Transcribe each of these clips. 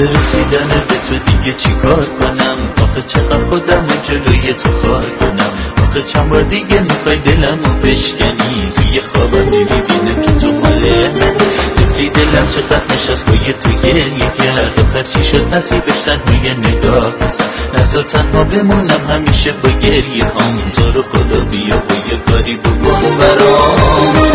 واسه رسیدن به تو دیگه چیکار کنم؟ آخه چقدر خودم و جلوی تو خار کنم؟ آخه چند بار دیگه می‌خوای دلمو بشکنی؟ توی خوابم می‌بینم که تو ماله گفتی دلم چقدر نشست با یه تو گریه کرد چی شد؟ نصیبش تنهای نگاه بزن. نزا تنها بمونم همیشه با گریه هم تو رو خدا بیا با یه کاری بکن برام.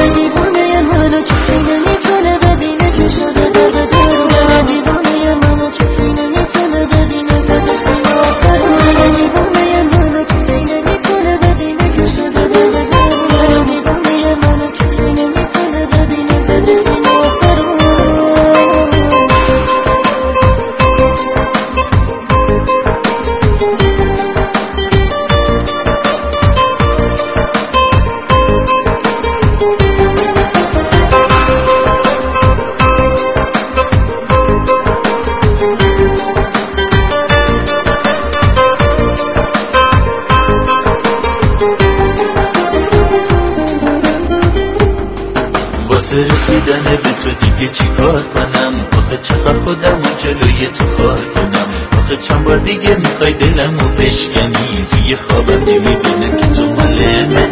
رسیدن به تو دیگه چیکار کنم؟ آخه چقدر خودم و جلوی تو خار کنم؟ آخه چند بار دیگه می‌خوای دلمو بشکنی؟ توی خوابم نمی‌بینم که تو مال من.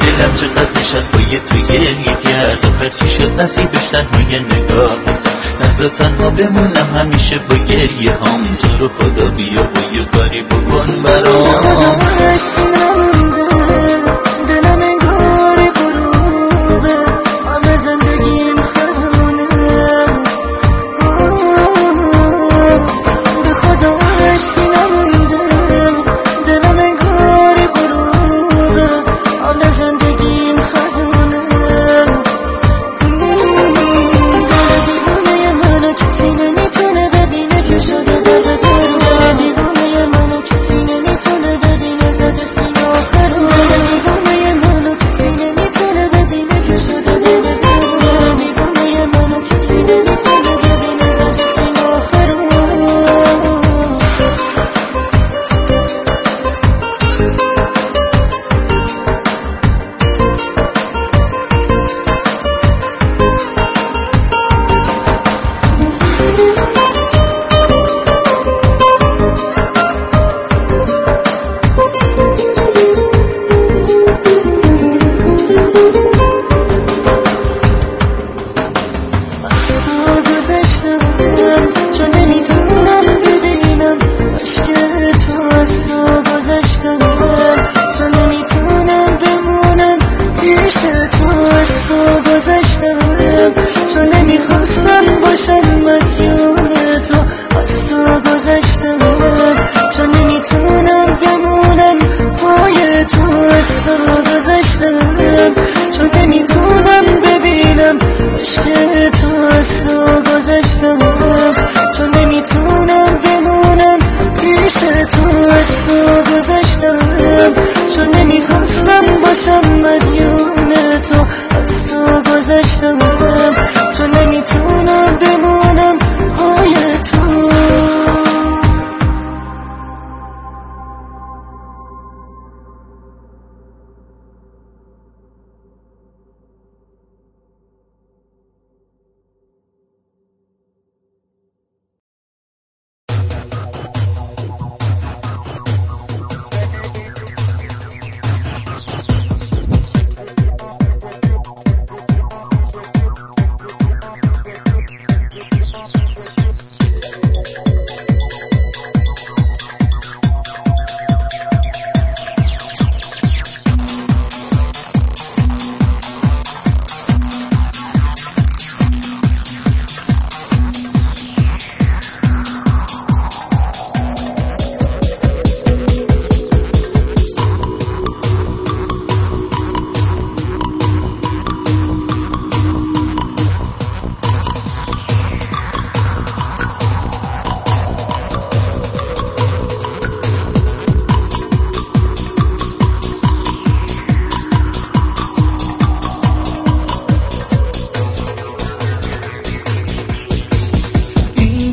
دلم چقدر نشست با تو گریه کرد آخر چی شد؟ نصیبش تنهای نگاه بزن. نزا تنها بمونم همیشه با گریه هم تو رو خدا بیا و یه کاری بکن برام.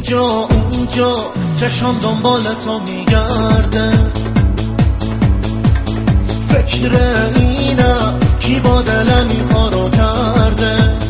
اینجا اونجا چشم دنبال تو میگرده. فکر اینم کی با دلم این کارو کرده.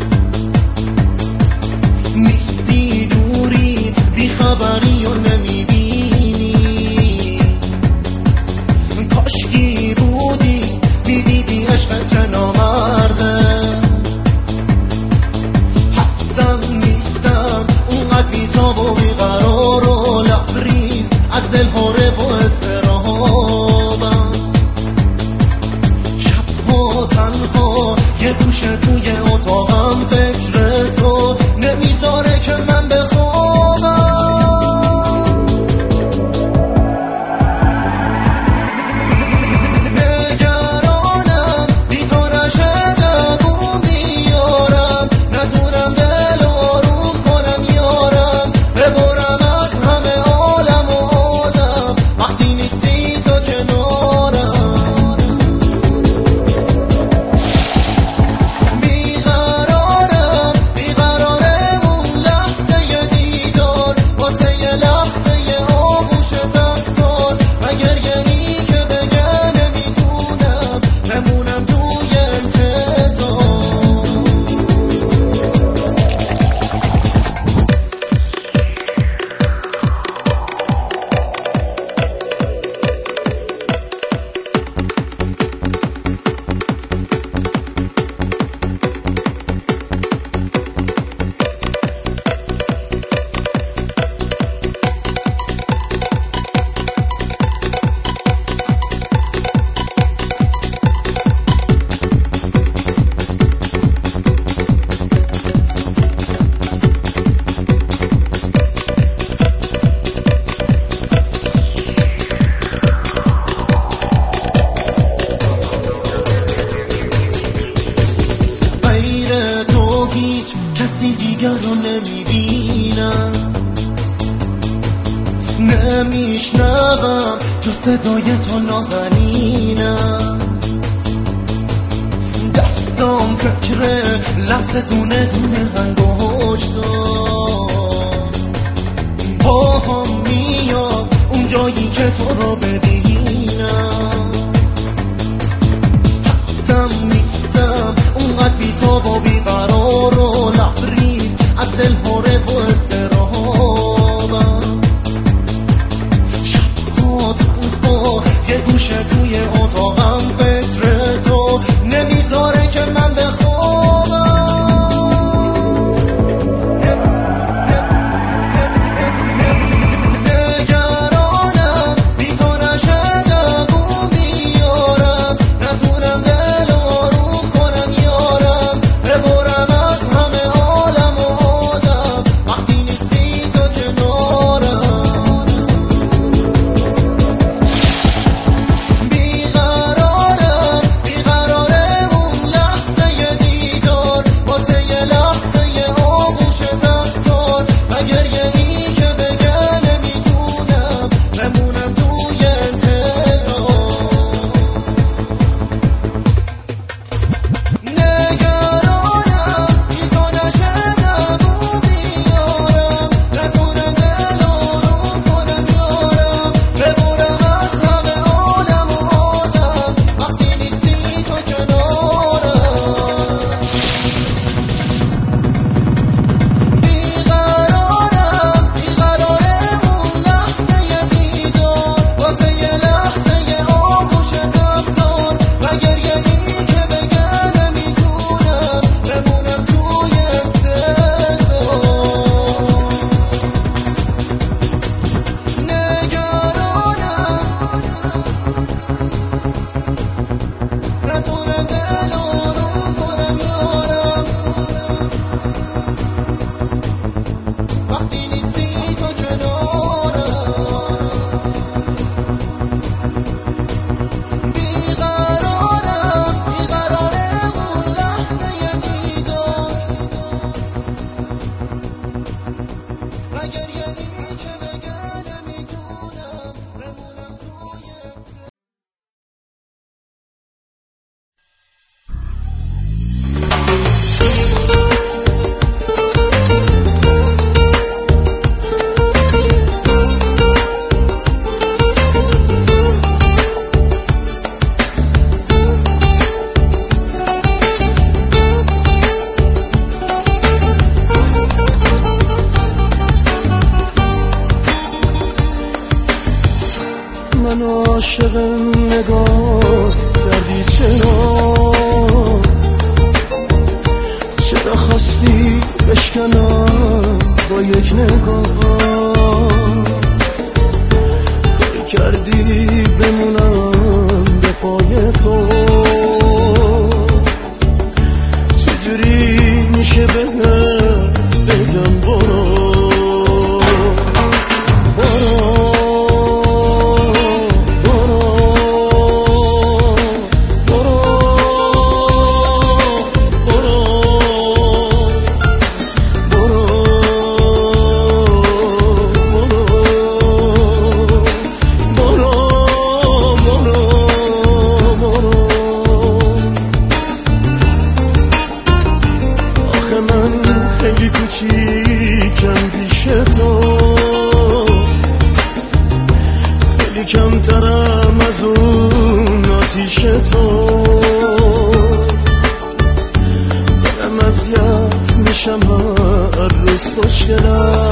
تو نازنینم. دستم فکر لحظه دونه دونه انگشتام با هم میام اون جایی که تو رو ببینم. هستم نیستم اونقدر بی تو و بیقرارم من عاشق نگاه کردی چرا؟ چرا خواستی بشکنم با یک نگاه کردی بمونم به پای تو. دلترم از اون آتیش تو. دلم از یاد میشم هر روز خوش خوشگلم.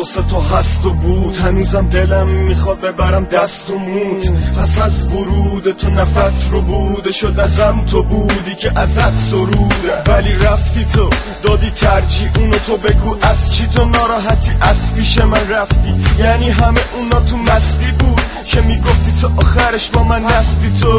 واسه تو هست و بود. هنوزم دلم می‌خواد ببرم دست و موت پس از ورود تو نفس رو بوده شد ازم تو بودی که ازت سروده ولی رفتی تو دادی ترجیح. اونو تو بگو از چی تو ناراحتی؟ از پیش من رفتی. یعنی همه اونا تو مستی بود. که می‌گفتی تو آخرش با من نستی تو.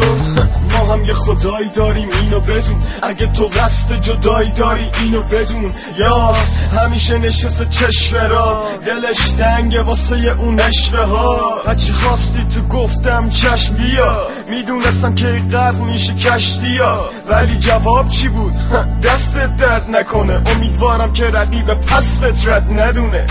ما هم یه خدایی داریم اینو بدون. اگه تو قصد جدایی داری اینو بدون. یا همیشه نشست چشمه را دلش دنگه واسه اون نشوه ها هرچی خواستی تو گفتم چشم بیا. می‌دونستم که غرق میشه کشتی ها. ولی جواب چی بود؟ دستت درد نکنه. امیدوارم که رقیب پس فطرت ندونه.